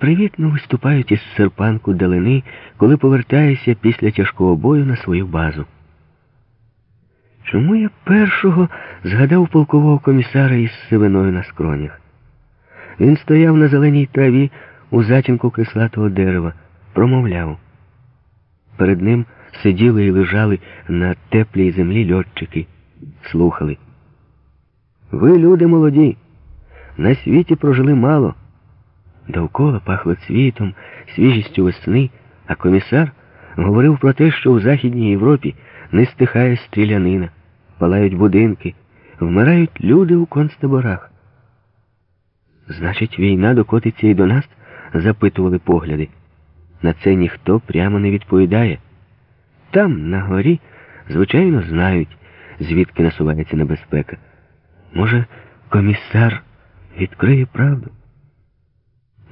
привітно виступають із серпанку далини, коли повертаєшся після тяжкого бою на свою базу. Чому я першого згадав полкового комісара із сивиною на скронях? Він стояв на зеленій траві у затінку кислатого дерева, промовляв. Перед ним сиділи і лежали на теплій землі льотчики, слухали. Ви, люди молоді, на світі прожили мало. Довкола пахло цвітом, свіжістю весни, а комісар говорив про те, що у Західній Європі не стихає стрілянина, палають будинки, вмирають люди у концтаборах. Значить, війна докотиться і до нас, запитували погляди. На це ніхто прямо не відповідає. Там, на горі, звичайно, знають, звідки насувається небезпека. Може, комісар відкриє правду?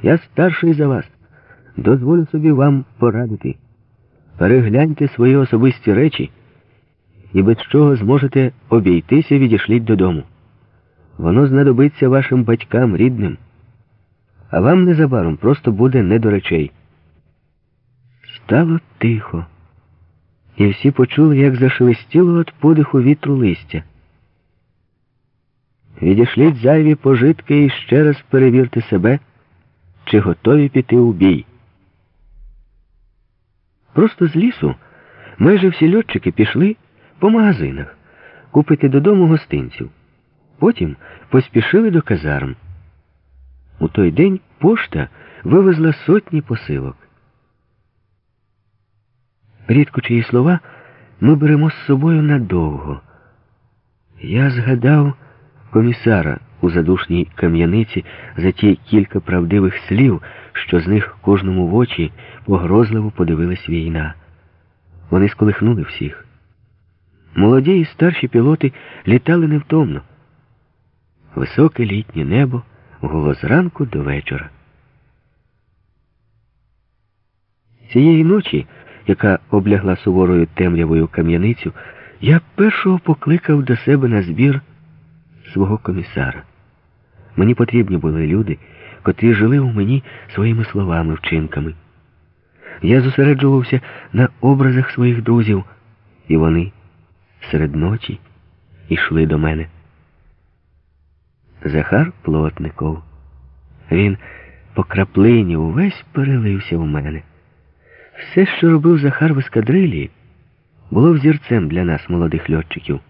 Я старший за вас. Дозволю собі вам порадити. Перегляньте свої особисті речі і без чого зможете обійтися, відійшліть додому. Воно знадобиться вашим батькам рідним, а вам незабаром просто буде не до речей. Стало тихо, і всі почули, як зашелестіло від подиху вітру листя. Відійшліть зайві пожитки і ще раз перевірте себе, чи готові піти у бій. Просто з лісу майже всі льотчики пішли по магазинах купити додому гостинців. Потім поспішили до казарм. У той день пошта вивезла сотні посилок. Рідко чиї слова ми беремо з собою надовго. Я згадав комісара у задушній кам'яниці за ті кілька правдивих слів, що з них кожному в очі погрозливо подивилась війна. Вони сколихнули всіх. Молоді і старші пілоти літали невтомно. Високе літнє небо гуло зранку до вечора. Цієї ночі, яка облягла суворою темрявою кам'яницю, я першого покликав до себе на збір свого комісара. Мені потрібні були люди, котрі жили у мені своїми словами, вчинками. Я зосереджувався на образах своїх друзів, і вони серед ночі йшли до мене. Захар Плотников. Він по краплині увесь перелився в мене. Все, що робив Захар в ескадрилі, було взірцем для нас, молодих льотчиків.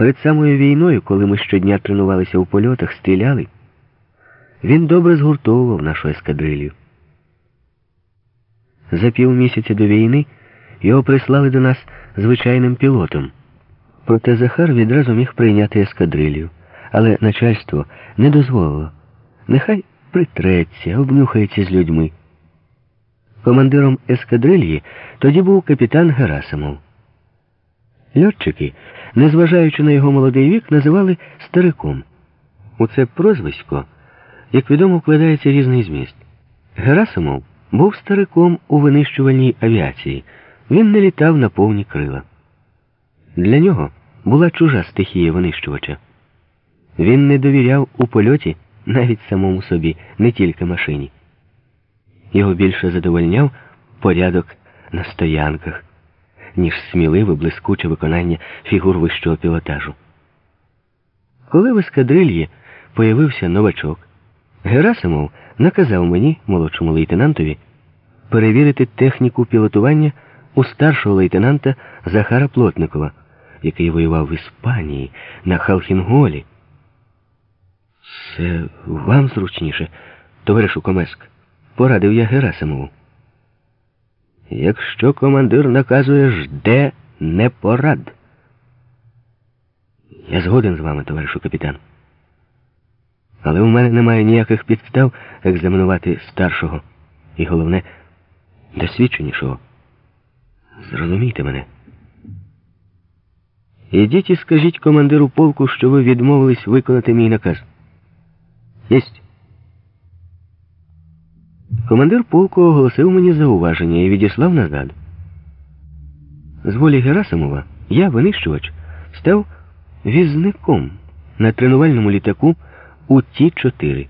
Перед самою війною, коли ми щодня тренувалися у польотах, стріляли, він добре згуртовував нашу ескадрилью. За півмісяця до війни його прислали до нас звичайним пілотом. Проте Захар відразу міг прийняти ескадрилью, але начальство не дозволило. Нехай притреться, обнюхається з людьми. Командиром ескадрильї тоді був капітан Герасимов. Льотчики, незважаючи на його молодий вік, називали стариком. У це прозвисько, як відомо, вкладається різний зміст. Герасимов був стариком у винищувальній авіації. Він не літав на повні крила. Для нього була чужа стихія винищувача. Він не довіряв у польоті навіть самому собі, не тільки машині. Його більше задовольняв порядок на стоянках, ніж сміливе, блискуче виконання фігур вищого пілотажу. Коли в ескадрильї появився новачок, Герасимов наказав мені, молодшому лейтенантові, перевірити техніку пілотування у старшого лейтенанта Захара Плотникова, який воював в Іспанії на Халхінголі. Це вам зручніше, товаришу Комеск, порадив я Герасимову. Якщо командир наказує жде не порад. Я згоден з вами, товаришу капітан. Але у мене немає ніяких підстав екзаменувати старшого і, головне, досвідченішого. Зрозумійте мене. Ідіть і скажіть командиру полку, що ви відмовились виконати мій наказ. Єсть. Командир полку оголосив мені зауваження і відіслав назад. З волі Герасимова я, винищувач, став візником на тренувальному літаку у Ті-4.